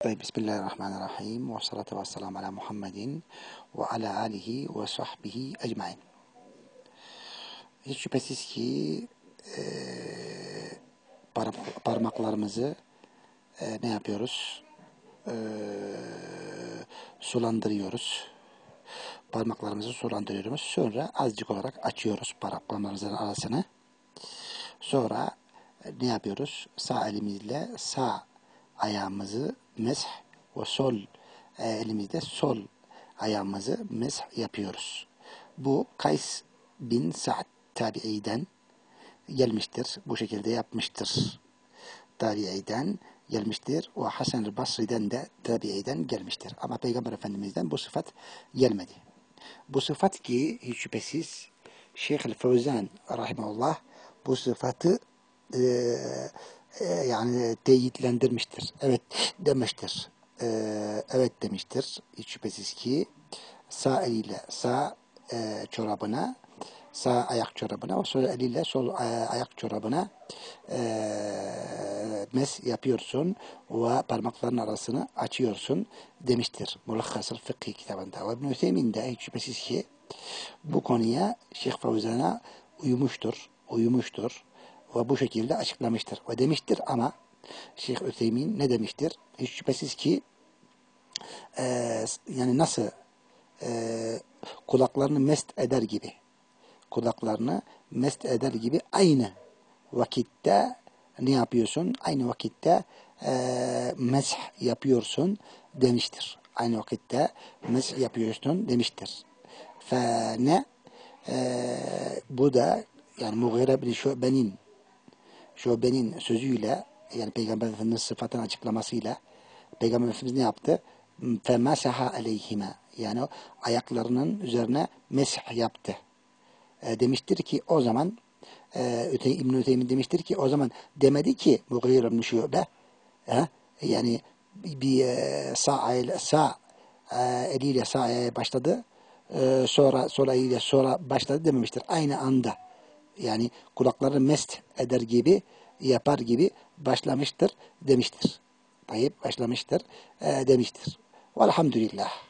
Tayyip Bismillahirrahmanirrahim ve salatu ve selamu ala Muhammedin ve ala alihi ve sahbihi ecmain. Hiç şüphesiz ki e, parmaklarımızı e, ne yapıyoruz? E, sulandırıyoruz. Parmaklarımızı sulandırıyoruz. Sonra azıcık olarak açıyoruz parmaklarımızın arasını. Sonra e, ne yapıyoruz? Sağ elimizle sağ ayağımızı mesh ve sol e, elimizle sol ayağımızı mesh yapıyoruz. Bu Kays bin Sa'd tabi'iden gelmiştir. Bu şekilde yapmıştır. Tabi'iden gelmiştir. O Hasan Basri'den de tabi'iden gelmiştir. Ama Peygamber Efendimiz'den bu sıfat gelmedi. Bu sıfat ki hiç şüphesiz Şeyh el Fevzan rahimahullah bu sıfatı e, e, yani teyitlendirmiştir. Evet demiştir. E, evet demiştir. Hiç şüphesiz ki sağ eliyle sağ e, çorabına sağ ayak çorabına ve sol eliyle sol e, ayak çorabına e, mes yapıyorsun ve parmakların arasını açıyorsun demiştir. Mulakhasıl Fıkhi kitabında. Ve İbn-i de hiç şüphesiz ki bu konuya Şeyh Fevzan'a uyumuştur. Uyumuştur. Ve bu şekilde açıklamıştır. Ve demiştir ama Şeyh Hüseyin ne demiştir? Hiç şüphesiz ki e, yani nasıl e, kulaklarını mest eder gibi kulaklarını mest eder gibi aynı vakitte ne yapıyorsun? Aynı vakitte e, mesh yapıyorsun demiştir. Aynı vakitte mesh yapıyorsun demiştir. Fe ne? E, bu da yani Mughire bin Şube'nin Şube'nin sözüyle yani Peygamber Efendimiz'in sıfatını açıklamasıyla Peygamber Efendimiz ne yaptı? فَمَسَحَ aleyhime yani o ayaklarının üzerine mesh yaptı. E, demiştir ki o zaman e, Öte, İbn-i Öteymin demiştir ki o zaman demedi ki Mughir ibn Şube e, yani bir e, sağ, el, sağ e, eliyle sağ ayağa başladı e, sonra sol eliyle sola başladı dememiştir. Aynı anda yani kulakları mest eder gibi yapar gibi başlamıştır demiştir. Tayyip başlamıştır e, demiştir. Velhamdülillah.